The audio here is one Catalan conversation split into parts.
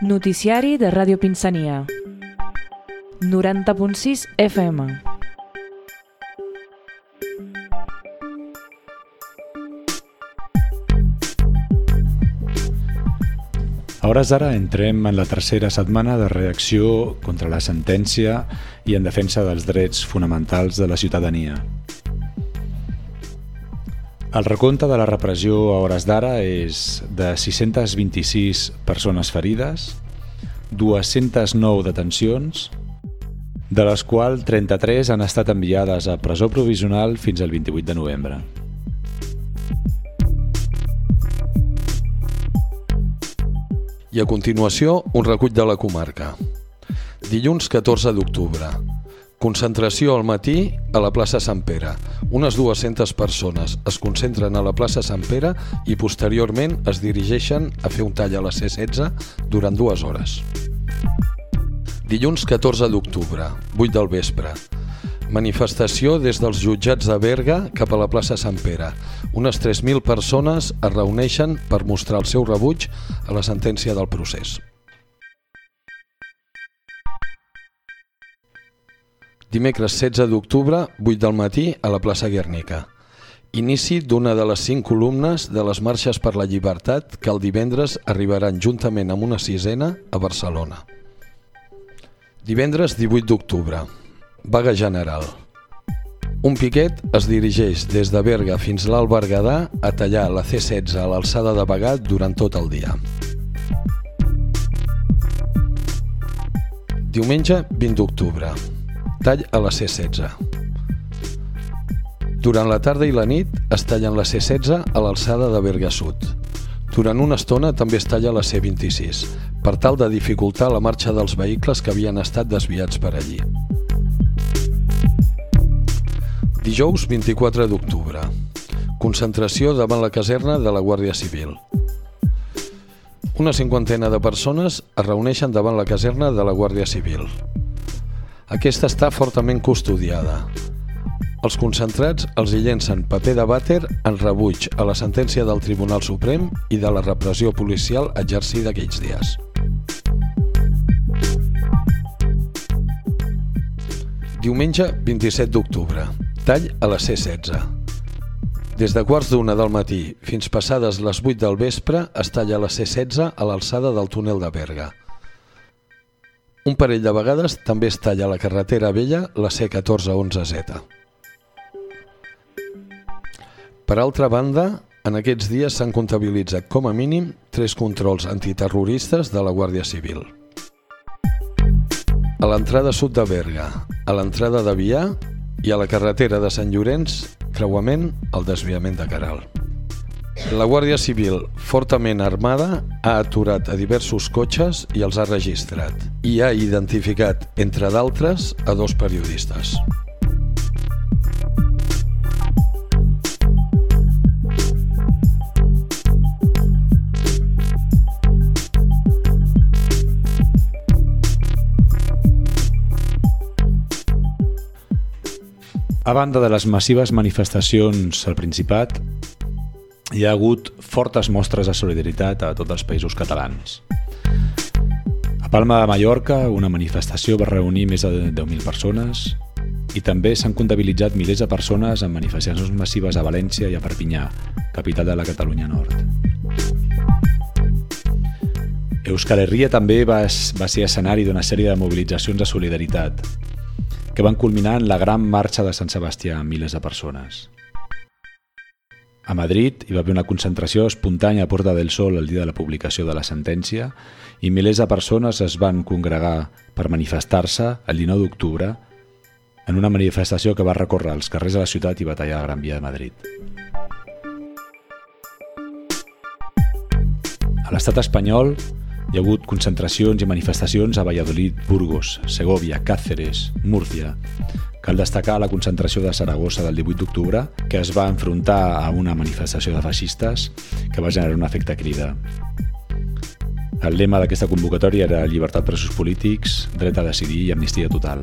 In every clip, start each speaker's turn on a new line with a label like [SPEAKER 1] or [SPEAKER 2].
[SPEAKER 1] Noticiari de Ràdio Pinsania. 90.6 FM.
[SPEAKER 2] A hores d'ara entrem en la tercera setmana de reacció contra la sentència i en defensa dels drets fonamentals de la ciutadania. El recompte de la repressió a hores d'ara és de 626 persones ferides, 209 detencions, de les quals 33 han estat enviades a presó provisional fins al 28 de novembre.
[SPEAKER 3] I a continuació, un recull de la comarca. Dilluns 14 d'octubre. Concentració al matí a la plaça Sant Pere. Unes 200 persones es concentren a la plaça Sant Pere i posteriorment es dirigeixen a fer un tall a la C-16 durant dues hores. Dilluns 14 d'octubre, 8 del vespre. Manifestació des dels jutjats de Berga cap a la plaça Sant Pere. Unes 3.000 persones es reuneixen per mostrar el seu rebuig a la sentència del procés. Dimecres 16 d'octubre, 8 del matí, a la plaça Guernica. Inici d'una de les cinc columnes de les marxes per la llibertat que el divendres arribaran juntament amb una sisena a Barcelona. Divendres 18 d'octubre, vaga general. Un piquet es dirigeix des de Berga fins a l'Alt Berguedà a tallar la C-16 a l'alçada de Bagà durant tot el dia. Diumenge 20 d'octubre. Tall a la C-16. Durant la tarda i la nit es tallen la C-16 a l'alçada de Berga Sud. Durant una estona també es talla la C-26, per tal de dificultar la marxa dels vehicles que havien estat desviats per allí. Dijous 24 d'octubre. Concentració davant la caserna de la Guàrdia Civil. Una cinquantena de persones es reuneixen davant la caserna de la Guàrdia Civil. Aquesta està fortament custodiada. Els concentrats els hi llencen paper de vàter en rebuig a la sentència del Tribunal Suprem i de la repressió policial exercida aquells dies. Diumenge 27 d'octubre. Tall a la C-16. Des de quarts d'una del matí fins passades les 8 del vespre es talla la C-16 a l'alçada del túnel de Berga. Un parell de vegades també es talla la carretera vella, la C1411Z. Per altra banda, en aquests dies s'han comptabilitzat com a mínim tres controls antiterroristes de la Guàrdia Civil. A l'entrada sud de Berga, a l'entrada de Vià i a la carretera de Sant Llorenç, creuament al desviament de Caral. La Guàrdia Civil, fortament armada, ha aturat a diversos cotxes i els ha registrat i ha identificat, entre d'altres, a dos periodistes.
[SPEAKER 2] A banda de les massives manifestacions al Principat, hi ha hagut fortes mostres de solidaritat a tots els països catalans. A Palma de Mallorca, una manifestació va reunir més de 10.000 persones i també s'han comptabilitzat milers de persones en manifestacions massives a València i a Perpinyà, capital de la Catalunya Nord. Euskal Herria també va, va ser escenari d'una sèrie de mobilitzacions de solidaritat, que van culminar en la gran marxa de Sant Sebastià amb milers de persones. A Madrid hi va haver una concentració espontània a Porta del Sol el dia de la publicació de la sentència i milers de persones es van congregar per manifestar-se el 19 d'octubre en una manifestació que va recórrer els carrers de la ciutat i va tallar la Gran Via de Madrid. A l'estat espanyol hi ha hagut concentracions i manifestacions a Valladolid, Burgos, Segovia, Cáceres, Múrcia. Cal destacar la concentració de Saragossa del 18 d'octubre, que es va enfrontar a una manifestació de feixistes que va generar un efecte crida. El lema d'aquesta convocatòria era llibertat presos polítics, dret a decidir i amnistia total.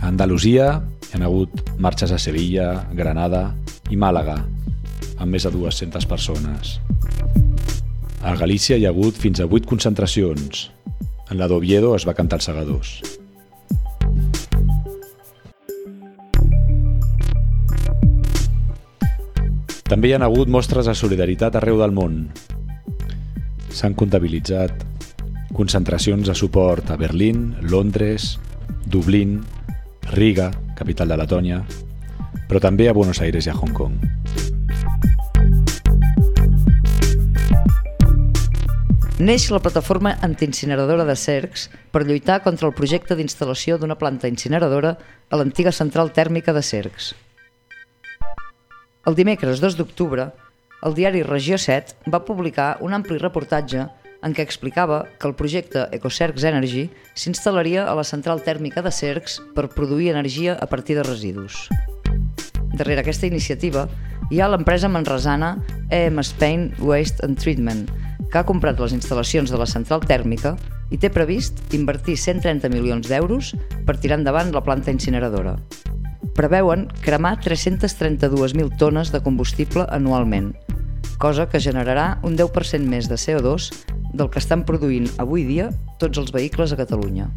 [SPEAKER 2] A Andalusia hi ha hagut marxes a Sevilla, Granada i Màlaga, amb més de 200 persones. A Galícia hi ha hagut fins a 8 concentracions. En la d'Oviedo es va cantar els segadors. També hi han hagut mostres de solidaritat arreu del món. S'han comptabilitzat concentracions de suport a Berlín, Londres, Dublín, Riga, capital de Letònia, però també a Buenos Aires i a Hong Kong.
[SPEAKER 4] Neix la plataforma antiincineradora de Cercs per lluitar contra el projecte d'instal·lació d'una planta incineradora a l'antiga central tèrmica de Cercs. El dimecres 2 d'octubre, el diari Regió 7 va publicar un ampli reportatge en què explicava que el projecte EcoCercs Energy s'instal·laria a la central tèrmica de Cercs per produir energia a partir de residus. Darrere aquesta iniciativa hi ha l'empresa manresana EM Spain Waste and Treatment, que ha comprat les instal·lacions de la central tèrmica i té previst invertir 130 milions d'euros per tirar endavant la planta incineradora. Preveuen cremar 332.000 tones de combustible anualment, cosa que generarà un 10% més de CO2 del que estan produint avui dia tots els vehicles a Catalunya.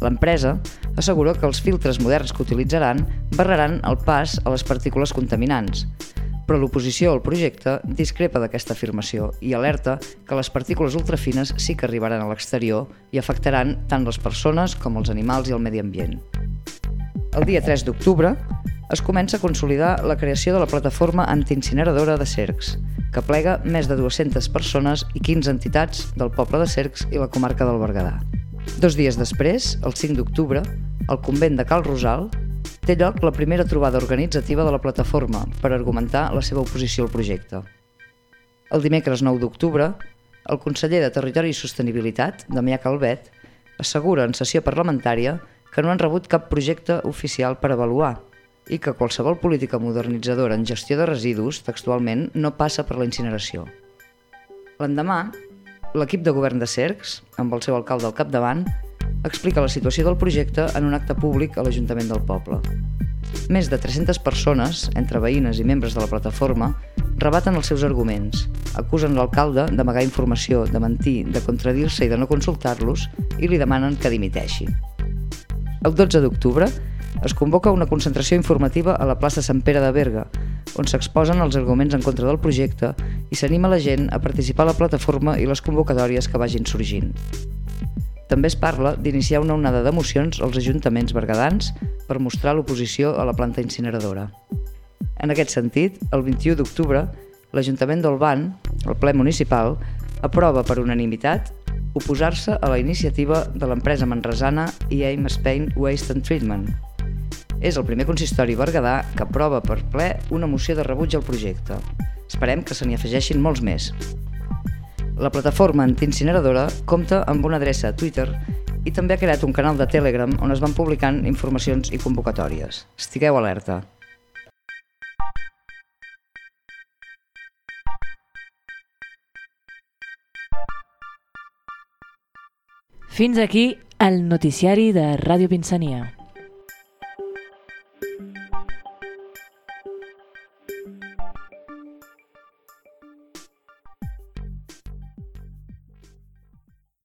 [SPEAKER 4] L'empresa assegura que els filtres moderns que utilitzaran barraran el pas a les partícules contaminants, però l'oposició al projecte discrepa d'aquesta afirmació i alerta que les partícules ultrafines sí que arribaran a l'exterior i afectaran tant les persones com els animals i el medi ambient. El dia 3 d'octubre es comença a consolidar la creació de la plataforma antiincineradora de Cercs, que plega més de 200 persones i 15 entitats del poble de Cercs i la comarca del Berguedà. Dos dies després, el 5 d'octubre, al convent de Cal Rosal té lloc la primera trobada organitzativa de la plataforma per argumentar la seva oposició al projecte. El dimecres 9 d'octubre, el conseller de Territori i Sostenibilitat, Damià Calvet, assegura en sessió parlamentària que no han rebut cap projecte oficial per avaluar i que qualsevol política modernitzadora en gestió de residus, textualment, no passa per la incineració. L'endemà, l'equip de govern de Cercs, amb el seu alcalde al capdavant, explica la situació del projecte en un acte públic a l'Ajuntament del poble. Més de 300 persones, entre veïnes i membres de la plataforma, rebaten els seus arguments, acusen l'alcalde d'amagar informació, de mentir, de contradir-se i de no consultar-los i li demanen que dimiteixi. El 12 d'octubre es convoca una concentració informativa a la plaça Sant Pere de Berga, on s'exposen els arguments en contra del projecte i s'anima la gent a participar a la plataforma i les convocatòries que vagin sorgint. També es parla d'iniciar una onada d'emocions als ajuntaments bergadans per mostrar l'oposició a la planta incineradora. En aquest sentit, el 21 d'octubre, l'Ajuntament d'Olban, el ple municipal, aprova per unanimitat oposar-se a la iniciativa de l'empresa manresana IAM Spain Waste and Treatment. És el primer consistori berguedà que aprova per ple una moció de rebuig al projecte. Esperem que se n'hi afegeixin molts més. La plataforma antiincineradora compta amb una adreça a Twitter i també ha creat un canal de Telegram on es van publicant informacions i convocatòries. Estigueu alerta.
[SPEAKER 1] Fins aquí el noticiari de Ràdio Pinsania.